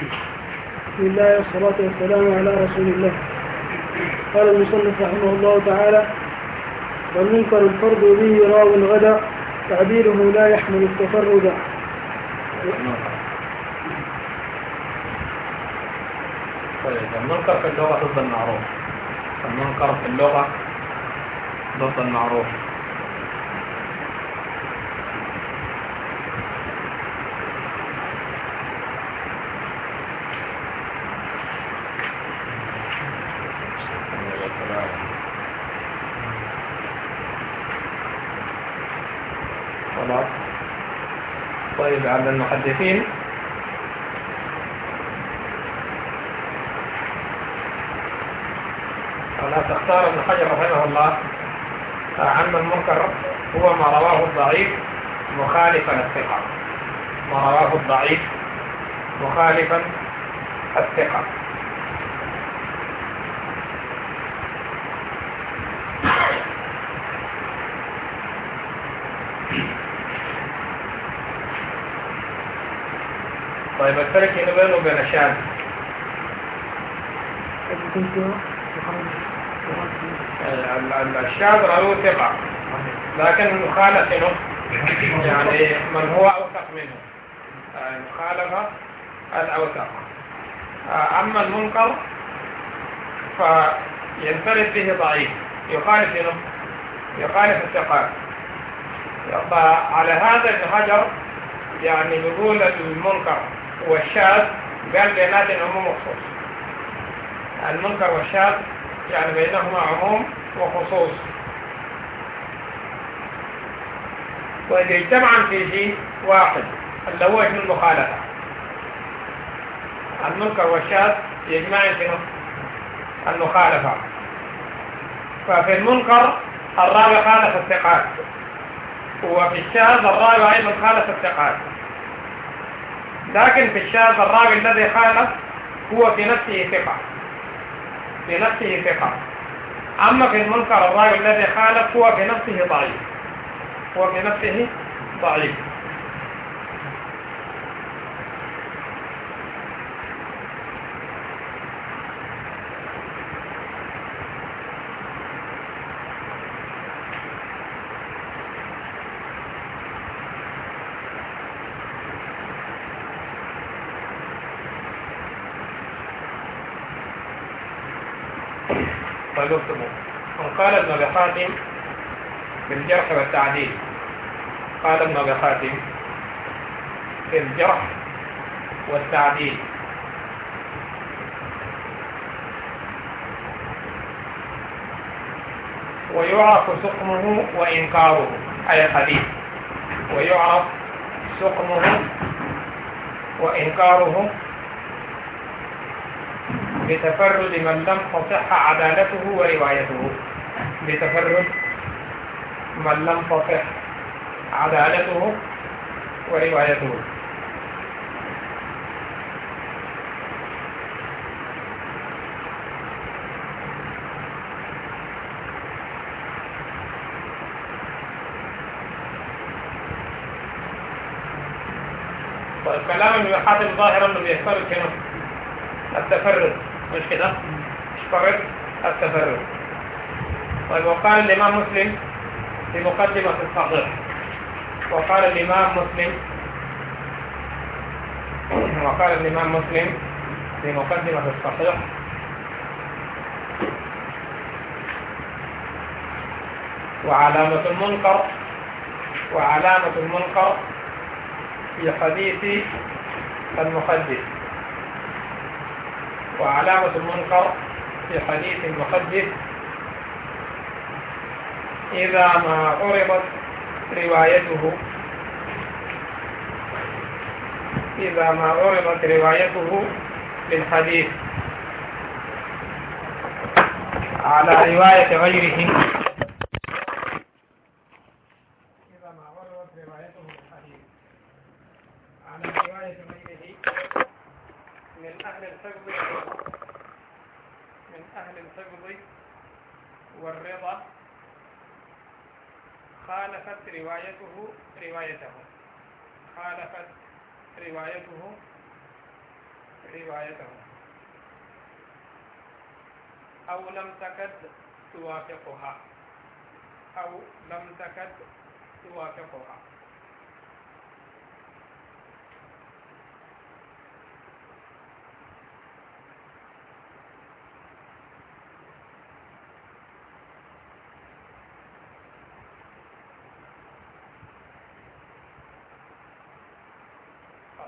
بسم الله والصلاة والسلام على رسول الله. قال المصنف رحمه الله تعالى والمنكر الفرد به راو غدا تعبيره لا يحمل التفرد. طيب المنكر في اللغة ضد المعروف. المنكر في اللغة ضد المعروف خلاص طيب عند المحدثين. ولا تختار ابن حجر رحمه الله أن المنكر هو ما رواه الضعيف مخالفا الثقة ما رواه الضعيف مخالفا الثقة طيب الفرق هنا بينه وبين الشاذ الشاذ رواه ثقة لكن المخالف منه يعني من هو أوثق منه. المخالفة الأوثق. أما المنكر فينفرد به ضعيف. يخالف منه يخالف الثقات. على هذا ابن حجر يعني بيقول المنكر. والشاذ قال بينات عموم وخصوص المنكر والشاذ يعني بينهما عموم وخصوص. وإذا اجتمعا في شيء واحد اللي هو اسم المخالفة. المنكر والشاذ يجمعان في المخالفة. ففي المنكر الراوي خالف الثقات. وفي الشاذ الراوي أيضا خالف الثقات. لكن في الشاذ الراوي الذي خالف هو في نفسه ثقة. في نفسه ثقة. أما في المنكر الراوي الذي خالف هو في نفسه ضعيف. هو في نفسه ضعيف فلوكتبه وقال ابن حاتم في الجرح والتعديل. قال ابن أبي حاتم في الجرح والتعديل. ويعرف سقمه وإنكاره. أي الحديث ويعرف سقمه وإنكاره بتفرد من لم تصح عدالته وروايته. بتفرد من لم تصح عدالته وروايته. طيب كلام ابن حاتم ظاهرا إنه بيفترض هنا. التفرد مش كده؟ اشترط التفرد وقال الإمام مسلم في مقدمة الصحيح. وقال الإمام مسلم وقال الإمام مسلم في مقدمة الصحيح. وعلامة المنكر وعلامة المنكر في حديث المحدث. وعلامة المنكر في حديث المحدث إذا ما عرضت روايته. إذا ما عرضت روايته للحديث. على رواية غيره إذا ما عرضت روايته للحديث على رواية غيره من أهل الحفظ من أهل الحفظ والرضا خالفت روايته روايته. خالفت روايته روايته. أو لم تكد توافقها. أو لم تكد توافقها.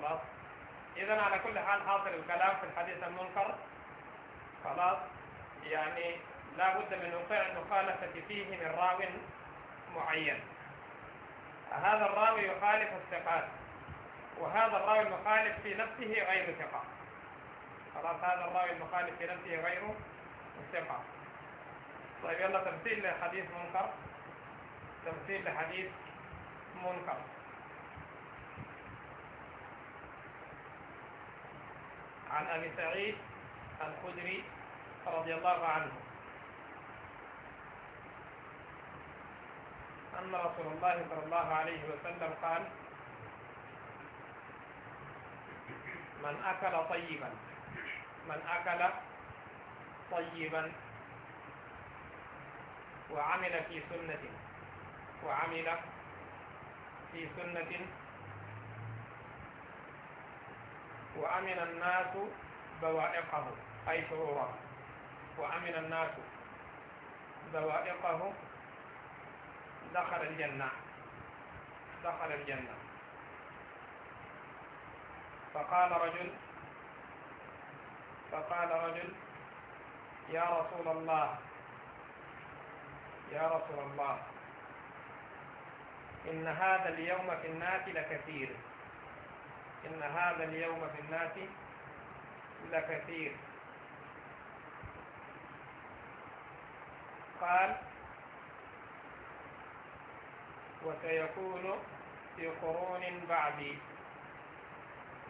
خلاص؟ إذا على كل حال حاصل الكلام في الحديث المنكر. خلاص؟ يعني لا بد من وقوع المخالفة فيه من راو معين. هذا الراوي يخالف الثقات وهذا الراوي المخالف في نفسه غير ثقة. خلاص؟ هذا الراوي المخالف في نفسه غير ثقة. طيب يلا تمثيل لحديث منكر. تمثيل لحديث منكر. عن أبي سعيد الخدري رضي الله عنه. أن رسول الله صلى الله عليه وسلم قال من أكل طيبا من أكل طيبا وعمل في سنة وعمل في سنة وأمن الناس بوائقه أي شروره وأمن الناس بوائقه دخل الجنة. دخل الجنة. فقال رجل فقال رجل يا رسول الله يا رسول الله إن هذا اليوم في الناس لكثير. إن هذا اليوم في الناس لكثير قال وسيكون في قرون بعدي.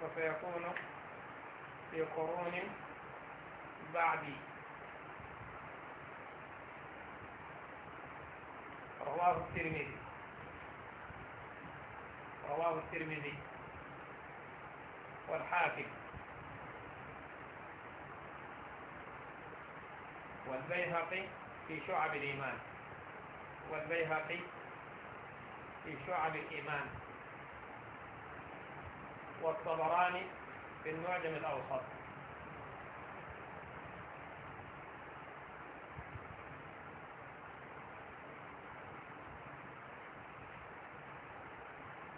وسيكون في قرون بعدي. رواه الترمذي. رواه الترمذي. والحاكم. والبيهقي في شعب الإيمان. والبيهقي في شعب الإيمان. والطبراني في المعجم الأوسط.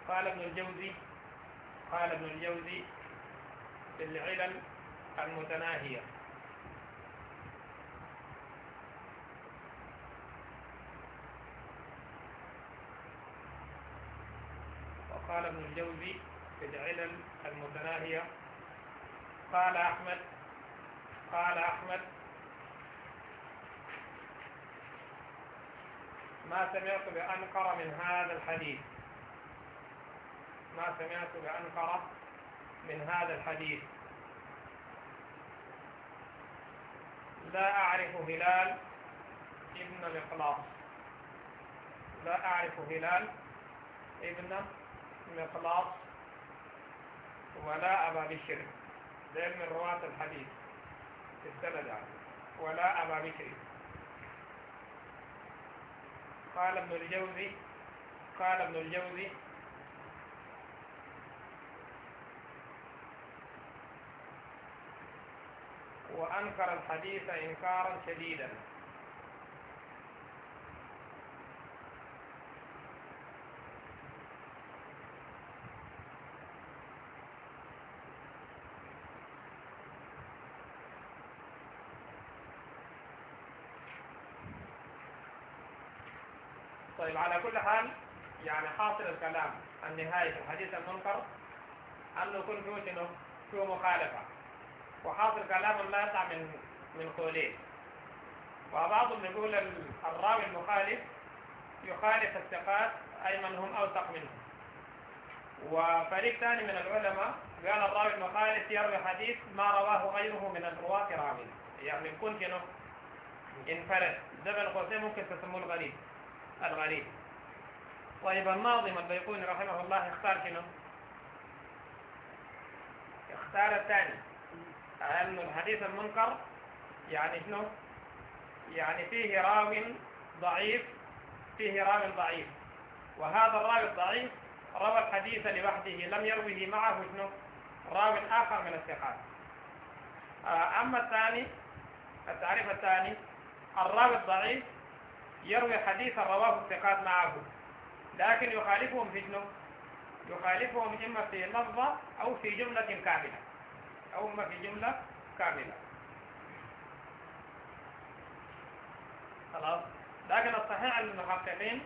قال ابن الجوزي قال ابن الجوزي في العلل المتناهية. وقال ابن الجوزي في العلل المتناهية قال أحمد قال أحمد ما سمعت بأنكر من هذا الحديث. ما سمعت بأنكر من هذا الحديث. لا أعرف هلال ابن مقلاص. لا أعرف هلال ابن مقلاص ولا أبا بشر ذيل من رواة الحديث في السند ولا أبا بشر قال ابن الجوزي قال ابن الجوزي وأنكر الحديث إنكارا شديدا طيب على كل حال يعني حاصل الكلام النهاية في الحديث المنكر أنه يكون فيه شنو؟ فيه مخالفة وحاصل كلام لا يقع من من قولين وبعضهم يقول الراوي المخالف يخالف الثقات أي من هم أوثق منهم. وفريق ثاني من العلماء قال الراوي المخالف يروي حديث ما رواه غيره من الرواة راوي يعني يكون شنو انفرد. ده بالقوسين ممكن تسموه الغريب الغريب طيب الناظم البيقوني رحمه الله اختار شنو؟ اختار الثاني. أن الحديث المنكر يعني شنو؟ يعني فيه راو ضعيف فيه راو ضعيف. وهذا الراوي الضعيف روى الحديث لوحده لم يروه معه شنو؟ راو آخر من الثقات. آه، أما الثاني التعريف الثاني الراوي الضعيف يروي حديثا رواه الثقات معه لكن يخالفهم في شنو؟ يخالفهم إما في لفظة أو في جملة كاملة. أو إما في جملة كاملة. خلاص؟ لكن الصحيح عند المحققين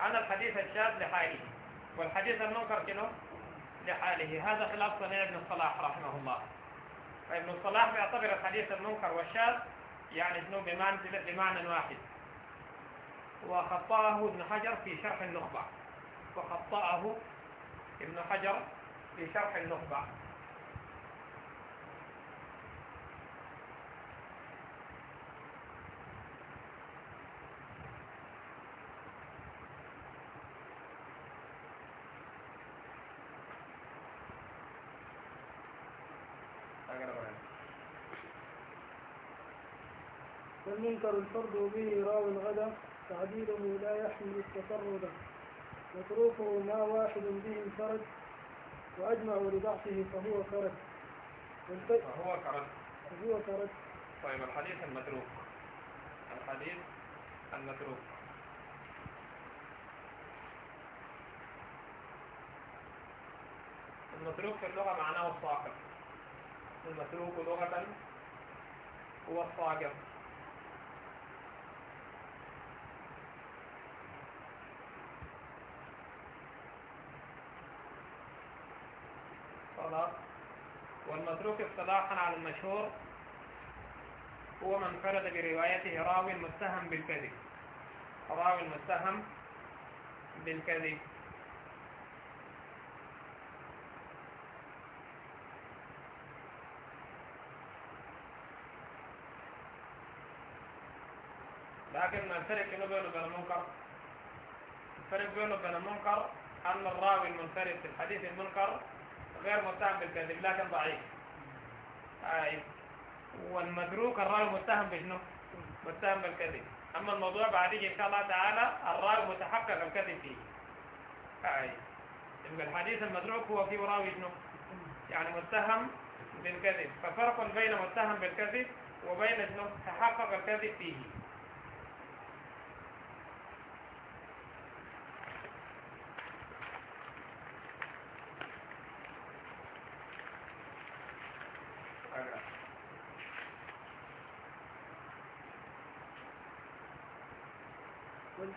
أن الحديث الشاذ لحاله. والحديث المنكر شنو؟ لحاله. هذا خلاف صنيع ابن الصلاح رحمه الله. فابن الصلاح بيعتبر الحديث المنكر والشاذ يعني شنو؟ بمعنى بمعنى واحد. وخطأه ابن حجر في شرح النخبة. وخطأه ابن حجر في شرح النخبة. والمنكر الفرد به راو غدا تعديله لا يحمل التفرد. متروكه ما واحد به انفرد وأجمع لضعفه فهو كرد. فهو كرد. فهو كرد. طيب الحديث المتروك. الحديث المتروك. المتروك في اللغة معناه الصاقب المتروك لغة هو الصاقب خلاص والمتروك اصطلاحا على المشهور هو من فرد بروايته راوي متهم بالكذب. راوي متهم بالكذب. لكن الفرق بينه وبين المنكر؟ الفرق بينه وبين المنكر أن الراوي المنفرد في الحديث المنكر غير متهم بالكذب لكن ضعيف. آه. والمتروك الراوي متهم بشنو؟ متهم بالكذب. أما الموضوع بعد إن شاء الله تعالى الراوي متحقق الكذب فيه. يبقى الحديث المتروك هو فيه راوي شنو؟ يعني متهم بالكذب. ففرق بين متهم بالكذب وبين شنو؟ تحقق الكذب فيه.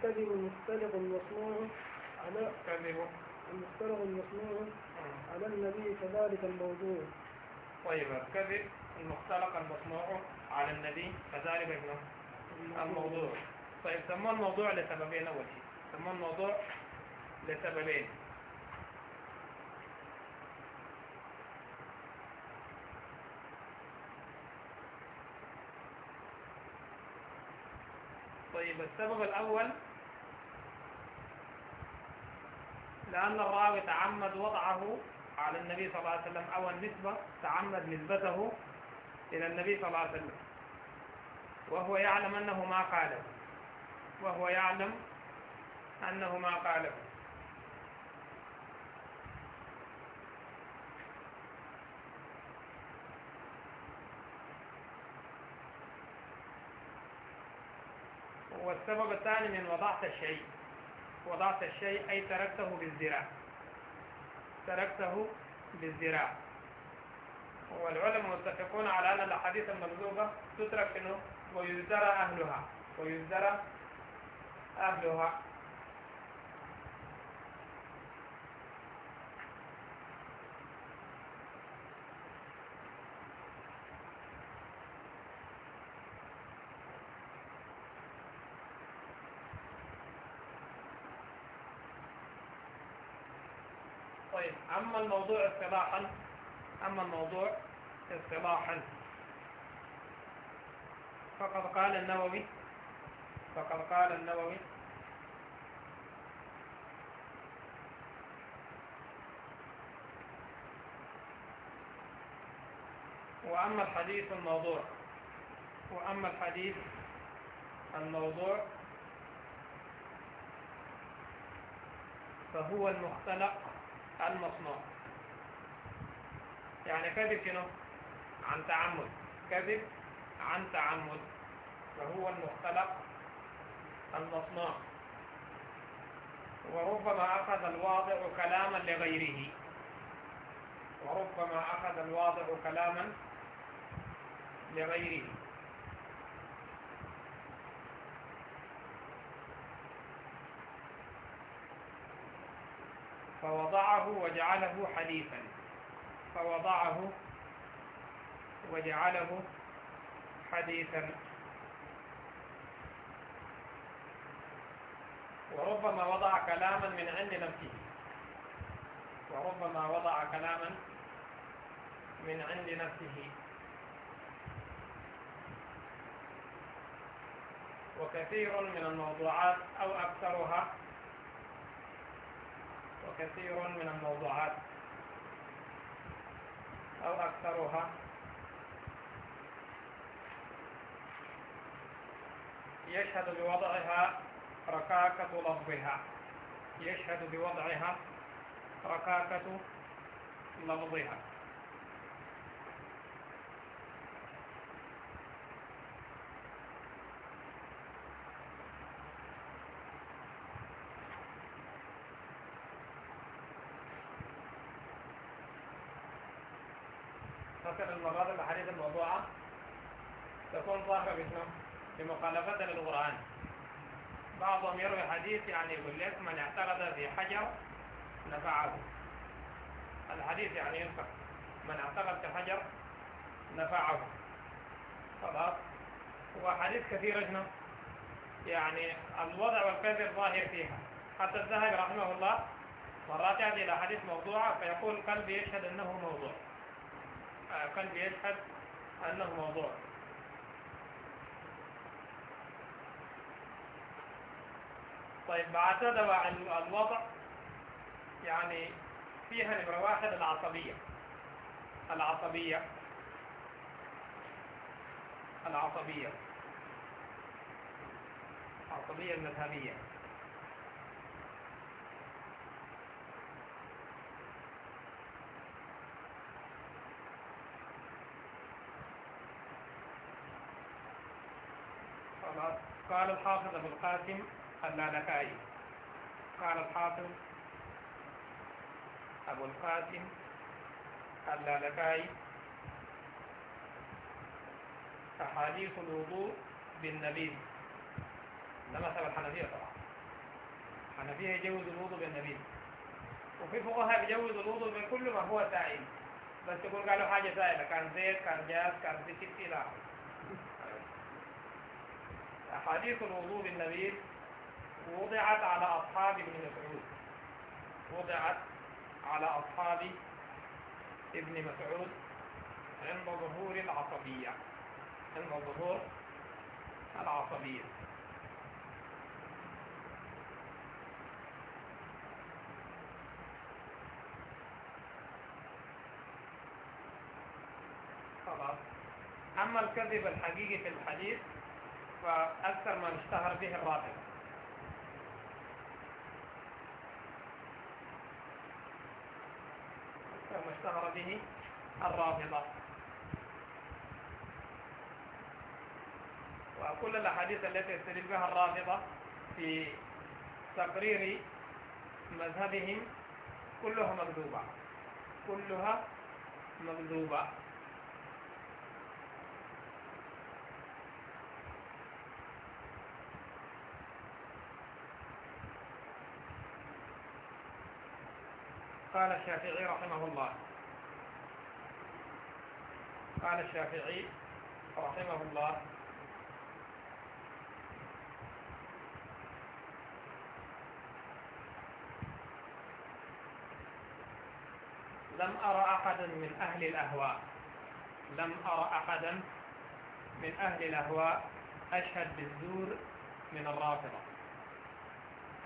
والكذب المختلق المصنوع على كذب المختلق المصنوع على النبي كذلك الموضوع. طيب الكذب المختلق المصنوع على النبي كذلك الموضوع. طيب سموه الموضوع لسببين. أول شيء سموه الموضوع لسببين. طيب السبب الأول لأن الراوي تعمد وضعه على النبي صلى الله عليه وسلم أو النسبة تعمد نسبته إلى النبي صلى الله عليه وسلم. وهو يعلم أنه ما قاله وهو يعلم أنه ما قاله والسبب الثاني من وضعت الشيء وضعت الشيء أي تركته بالزراع تركته بالزراع والعلماء متفقون على أن الأحاديث المكذوبة تترك ويزدرى أهلها. ويزدرى أهلها. طيب أما الموضوع اصطلاحا أما الموضوع اصطلاحا. فقد قال النووي فقد قال النووي وأما الحديث الموضوع وأما الحديث الموضوع فهو المختلق المصنوع. يعني كذب شنو؟ عن تعمد. كذب عن تعمد. فهو المختلق المصنوع. وربما أخذ الواضع كلاما لغيره. وربما أخذ الواضع كلاما لغيره. فوضعه وجعله حديثا فوضعه وجعله حديثا. وربما وضع كلاما من عند نفسه. وربما وضع كلاما من عند نفسه. وكثير من الموضوعات أو أكثرها وكثير من الموضوعات أو أكثرها. يشهد بوضعها ركاكة لفظها. يشهد بوضعها ركاكة لفظها. مثلا المرات الأحاديث الموضوعة تكون ظاهرة باسمه بمخالفة للقرآن. بعضهم يروي حديث يعني يقول لك من اعتقد في حجر نفعه. الحديث يعني ينفع. من اعتقد في حجر نفعه. خلاص. وحديث كثير اجنه يعني الوضع والكذب ظاهر فيها. حتى الذهبي رحمه الله مرات يأتي إلى حديث موضوع فيقول قلبي يشهد أنه موضوع. قلبي يشهد أنه موضوع. طيب بعد الوضع. يعني فيها نمرة واحد العصبية. العصبية. العصبية. العصبية المذهبية قال الحافظ أبو القاسم قال الحافظ أبو القاسم اللالكائي أحاديث الوضوء بالنبيذ. ده مثل الحنفية طبعا. الحنفية يجوز الوضوء بالنبيذ. وفي فقهاء يجوز الوضوء بكل ما هو سائل. بس يقول قالوا حاجة سائلة. كان زيت كان جاز كان زيت إلى أحاديث الوضوء بالنبيذ وضعت على أصحاب ابن مسعود. وضعت على أصحاب ابن مسعود عند ظهور العصبية. عند ظهور العصبية. خلاص. أما الكذب الحقيقي في الحديث فأكثر ما اشتهر به الرافض أكثر ما اشتهر به الرافضة وكل الأحاديث التي يستدل بها الرافضة في تقرير مذهبهم كلها مكذوبة. كلها مكذوبة. قال الشافعي رحمه الله. قال الشافعي رحمه الله. لم أرى أحدا من أهل الأهواء. لم أرى أحدا من أهل الأهواء أشهد بالزور من الرافضة.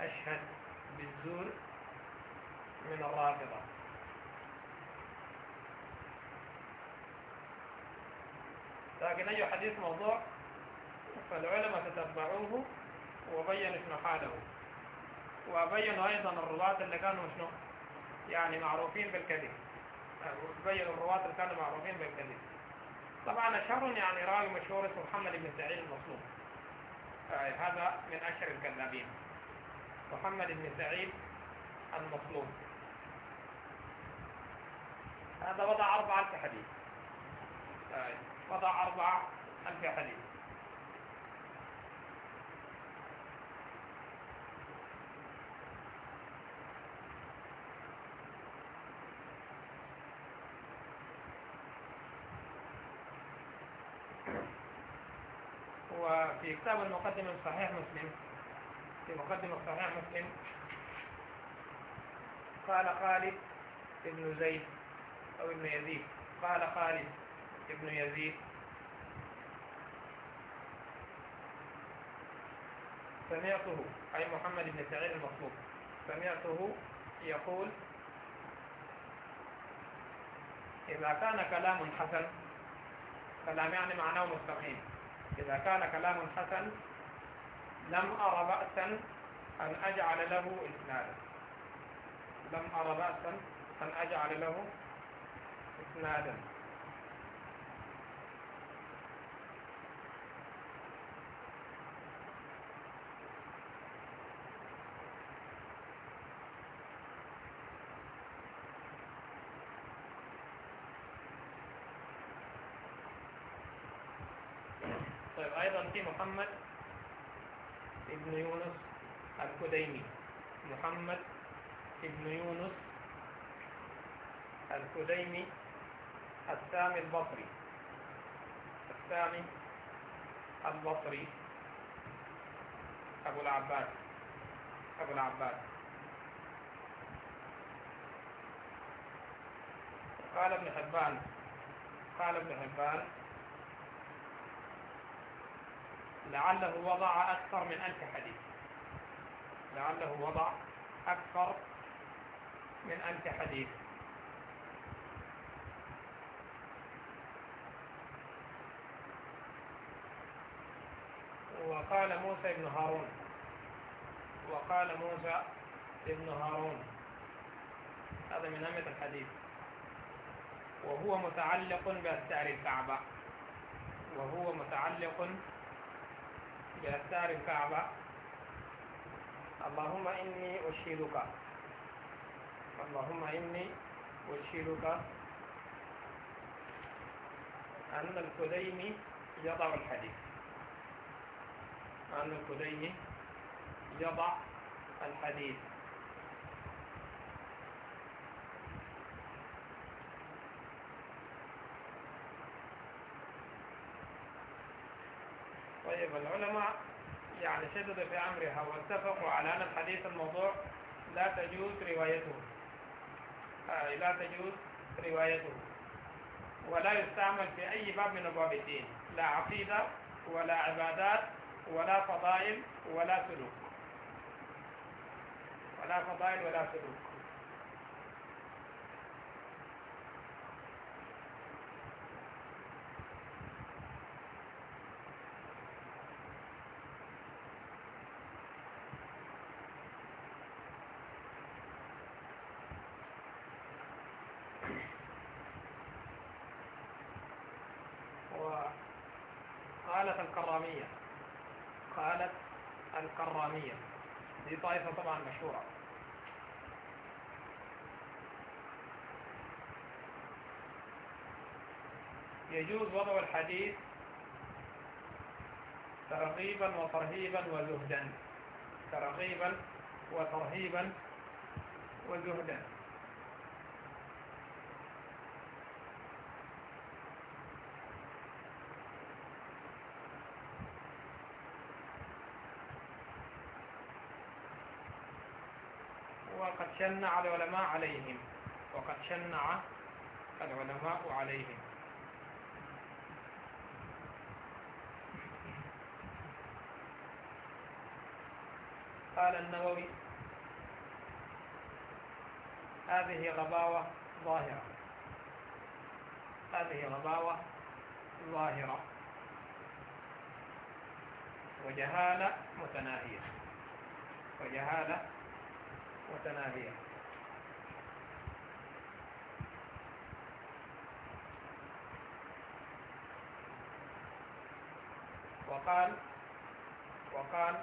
أشهد بالزور من الرافضة. لكن أي حديث موضوع فالعلماء تتبعوه وبينوا شنو حاله وبينوا أيضا الرواة اللي كانوا شنو؟ يعني معروفين بالكذب. بينوا الرواة اللي كانوا معروفين بالكذب. طبعا أشهرهم يعني راوي مشهور اسمه محمد بن سعيد المصلوب آه هذا من أشهر الكذابين. محمد بن سعيد المصلوب هذا وضع أربعة ألف حديث آه وضع أربعة ألف حديث وفي كتاب المقدمة صحيح مسلم. في مقدمة صحيح مسلم قال خالد ابن زيد أو ابن يزيد. قال خالد ابن يزيد. سمعته. أي محمد بن سعيد المطلوب سمعته يقول إذا كان كلام حسن كلام يعني معناه مستقيم إذا كان كلام حسن لم أر بأسا أن أجعل له إسنادا لم أر بأسا أن أجعل له إسنادا طيب أيضا في محمد ابن يونس الكديمي. محمد ابن يونس الكديمي السامي البصري. السامي البصري. أبو العباس. أبو العباس. قال ابن حبان. قال ابن حبان. لعله وضع أكثر من ألف حديث. لعله وضع أكثر من ألف حديث. وقال موسى بن هارون. وقال موسى بن هارون. هذا من أمة الحديث. وهو متعلق بأستار الكعبة. وهو متعلق بأستار الكعبة. اللهم إني أشهدك اللهم إني أشهدك أن الكديم يضع الحديث. أن الكديم يضع الحديث طيب العلماء يعني شددوا في أمرها واتفقوا على أن الحديث الموضوع لا تجوز روايته. آه لا تجوز روايته. ولا يستعمل في أي باب من أبواب الدين. لا عقيدة ولا عبادات ولا فضائل ولا سلوك. ولا فضائل ولا سلوك. قالت الكرامية. قالت الكرامية دي طائفة طبعا مشهورة. يجوز وضع الحديث ترغيبا وترهيبا وزهدا. ترغيبا وترهيبا وزهدا وقد شنع العلماء عليهم. وقد شنع العلماء عليهم. قال النووي هذه غباوة ظاهرة. هذه غباوة ظاهرة. وجهالة متناهية. وجهالة متناهية. وقال وقال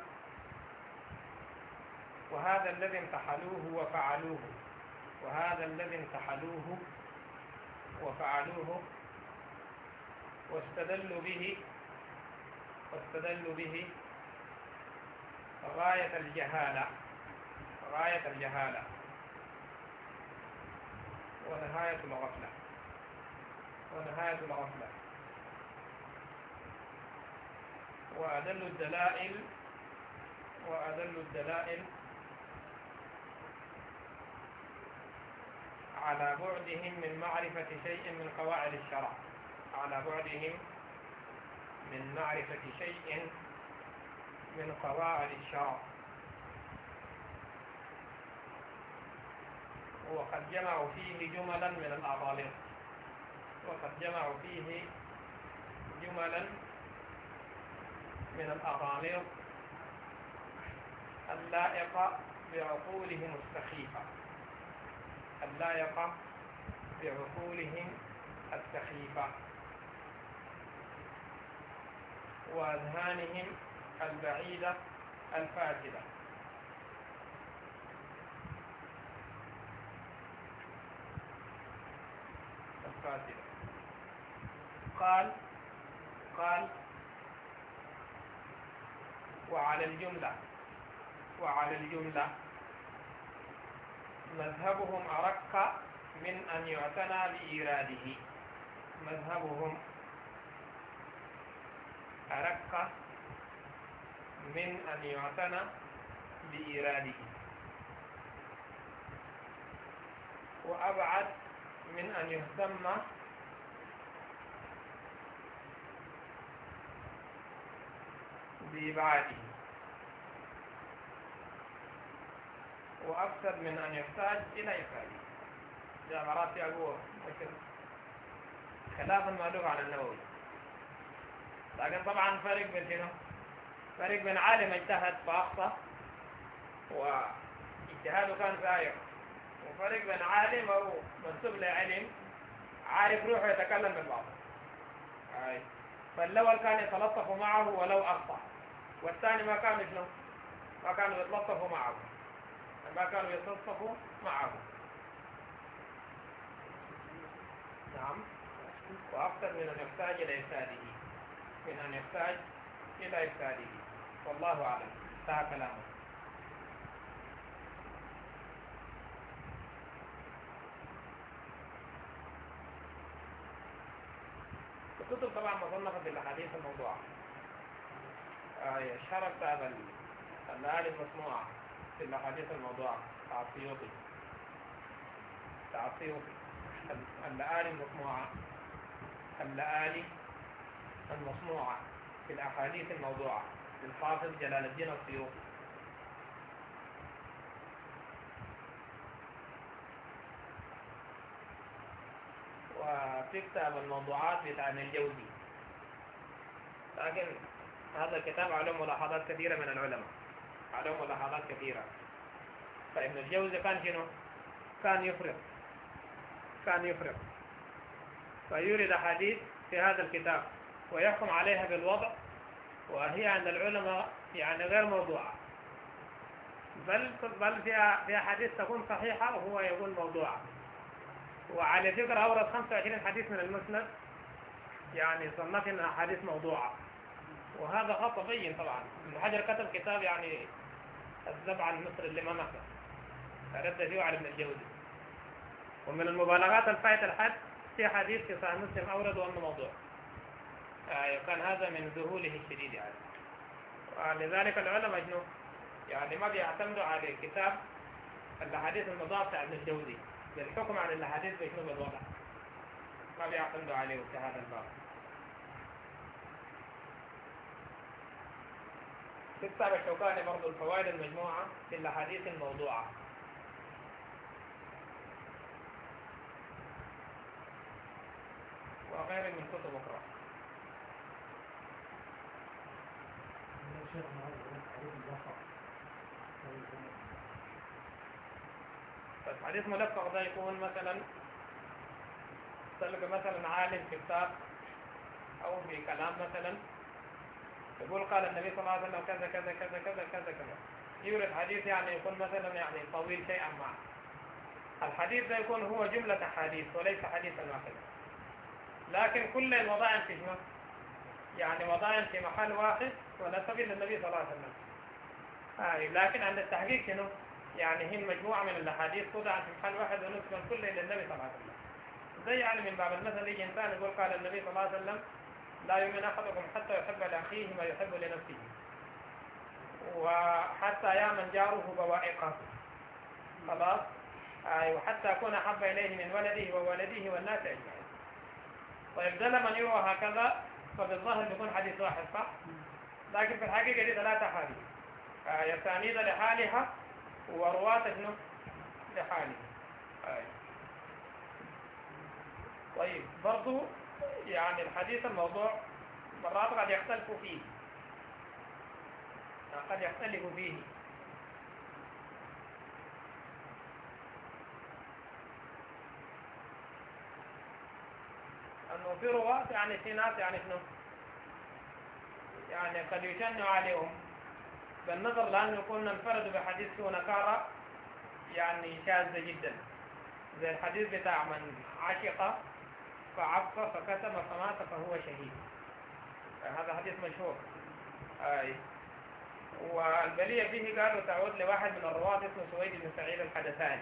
وهذا الذي انتحلوه وفعلوه وهذا الذي انتحلوه وفعلوه واستدلوا به واستدلوا به غاية الجهالة. غاية الجهالة. ونهاية الغفلة. ونهاية الغفلة. وأدل الدلائل. وأدل الدلائل على بعدهم من معرفة شيء من قواعد الشرع. على بعدهم من معرفة شيء من قواعد الشرع. وقد جمعوا فيه جملا من الأغاليط وقد جمعوا فيه جملا من الأغاليط اللائقة بعقولهم السخيفة. اللائقة بعقولهم السخيفة. وأذهانهم البعيدة الفاسدة الفاسدة قال قال وعلى الجملة وعلى الجملة مذهبهم أرق من أن يعتنى بإيراده. مذهبهم أرق من أن يعتنى بإيراده. وأبعد من أن يهتم بإبعاده وأكثر من أن يحتاج إلى إفادة ده مرات أقوى خلافا مألوف عن النووي. لكن طبعا فرق بين شنو؟ فرق بين عالم اجتهد فأخطأ واجتهاده كان سائر وفرق بين عالم أو منسوب لعلم عارف روحه يتكلم بالباطل. أي. فالأول كان يتلطف معه ولو أخطأ. والثاني ما كان شنو؟ ما كانوا يتلطفوا معه. ما كانوا يتلطفوا معه. نعم. وأكثر من أن يحتاج إلى إفساده. من أن يحتاج إلى إفساده. والله أعلم. انتهى كلامه. الكتب طبعا مصنفة بالأحاديث الموضوعة. آه شرف باب الليالي المسموعة في الأحاديث الموضوعة. بتاع السيوطي بتاع السيوطي الليالي المسموعة المصنوعة في الأحاديث الموضوعة. للحافظ جلال الدين السيوطي. كتاب الموضوعات بتاع الجوزي لكن هذا الكتاب عليه ملاحظات كثيرة من العلماء. عليه ملاحظات كثيرة. فابن الجوزي كان شنو؟ كان يفرق. كان يفرق. فيورد أحاديث في هذا الكتاب ويحكم عليها بالوضع وهي عند العلماء يعني غير موضوعة. بل بل فيها فيها حديث تكون صحيحة وهو يقول موضوعة. وعلى فكرة أورد 25 حديث من المسند يعني صنفنا أحاديث موضوعة. وهذا خطأ بين طبعا. ابن حجر كتب كتاب يعني الذب عن مصر اللي ما مكة رد فيه على ابن الجوزي. ومن المبالغات الفائتة الحد في حديث في صحيح مسلم أورد وأنه موضوع. آه كان هذا من ذهوله الشديد يعني. ولذلك العلماء يعني ما بيعتمدوا على كتاب الأحاديث المضاعفة ابن الجوزي. للحكم عن الأحاديث بيكون بالوضع ما بيعتمدوا عليه في هذا الباب. تتبع الشوكاني برضه الفوائد المجموعة في الأحاديث الموضوعة. وغير من كتب أخرى. شيخ حديث ملفق ده يكون مثلا تلقى مثلا عالم في كتاب أو في كلام مثلا يقول قال النبي صلى الله عليه وسلم كذا كذا كذا كذا كذا كذا يورد حديث يعني يكون مثلا يعني طويل شيئا ما الحديث ده يكون هو جملة حديث وليس حديثا واحدا لكن كل الوضائع في شنو؟ يعني وضائع في محل واحد ونسب للنبي صلى الله عليه وسلم آه لكن عند التحقيق شنو؟ يعني هي مجموعة من الأحاديث توضع في محل واحد ونسبا كله إلى النبي صلى الله عليه وسلم. زي يعني من باب المثل يجي إنسان يقول قال النبي صلى الله عليه وسلم لا يؤمن أحدكم حتى يحب لأخيه ما يحب لنفسه. وحتى يامن جاره بوائقه. خلاص؟ أي وحتى أكون أحب إليه من ولده وولده والناس أجمعين. طيب ده لما يروى هكذا فبالظاهر بيكون حديث واحد صح؟ لكن في الحقيقة دي ثلاثة حديث. يسانيد لحالها ورواة شنو؟ لحالها أي. طيب برضو يعني الحديث الموضوع مرات قد يختلف فيه. قد يختلف فيه. أنه في رواة يعني في ناس يعني شنو؟ يعني قد يشن عليهم. بالنظر لأنه يكون انفرد بحديث نكارة يعني شاذة جدا. زي الحديث بتاع من عشق فعف فكتم فمات فهو شهيد. هذا حديث مشهور. أي. والبلية به قالوا تعود لواحد من الرواة اسمه سويد بن سعيد الحدثاني.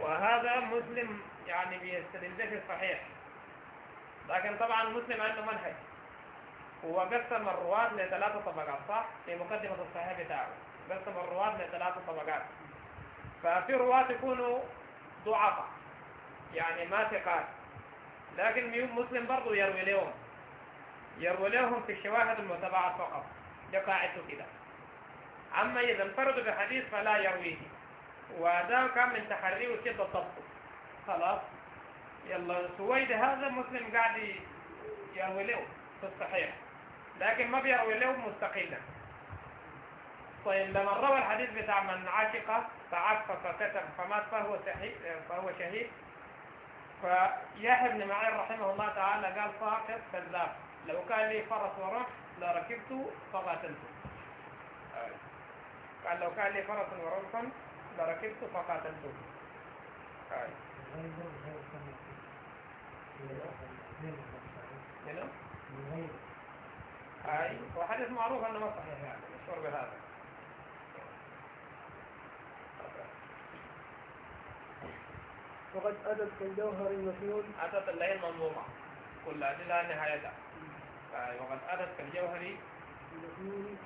وهذا مسلم يعني بيستدل به الصحيح. لكن طبعا مسلم عنده منهج. هو قسم الرواة لثلاثة طبقات صح؟ في مقدمة الصحيح بتاعه. قسم الرواة لثلاثة طبقات. ففي رواة يكونوا ضعفاء يعني ما ثقات لكن مسلم برضو يروي لهم. يروي لهم في الشواهد المتبعة فقط. ده قاعدته كده. أما إذا انفردوا بحديث فلا يرويه. وده كان من تحريه كده ضبطه خلاص. يلا سويد هذا مسلم قاعد يروي له في الصحيح. لكن ما بيروي له مستقلا طيب لما روى الحديث بتاع من عاشق تعفف فكتب فمات فهو شهيد فهو شهيد فيحيى بن معين رحمه الله تعالى قال فاقد كذاب لو كان لي فرس ورمح لركبت فقاتلته قال لو كان لي فرس ورمح لركبت فقاتلته هنا اي وحديث معروف ما صحيح يعني. مشهور بهذا. وقد أتت كالجوهر المكنون أتت الليل منظومة. كل أدلة نهايتها. وقد أتت كالجوهر المكنون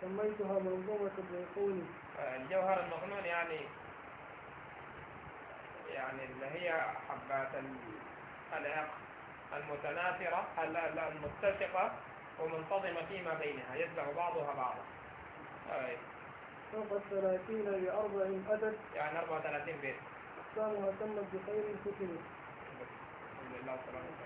سميتها منظومة البيقوني. الجوهر المكنون يعني يعني اللي هي حبات العق المتناثرة المتسقة. ومنتظمة فيما بينها يتبع بعضها بعضا. أي. فوق الثلاثين بأربع أتت يعني 34 بيت. أقسامها تمت بخير كتب الحمد لله والصلاة والسلام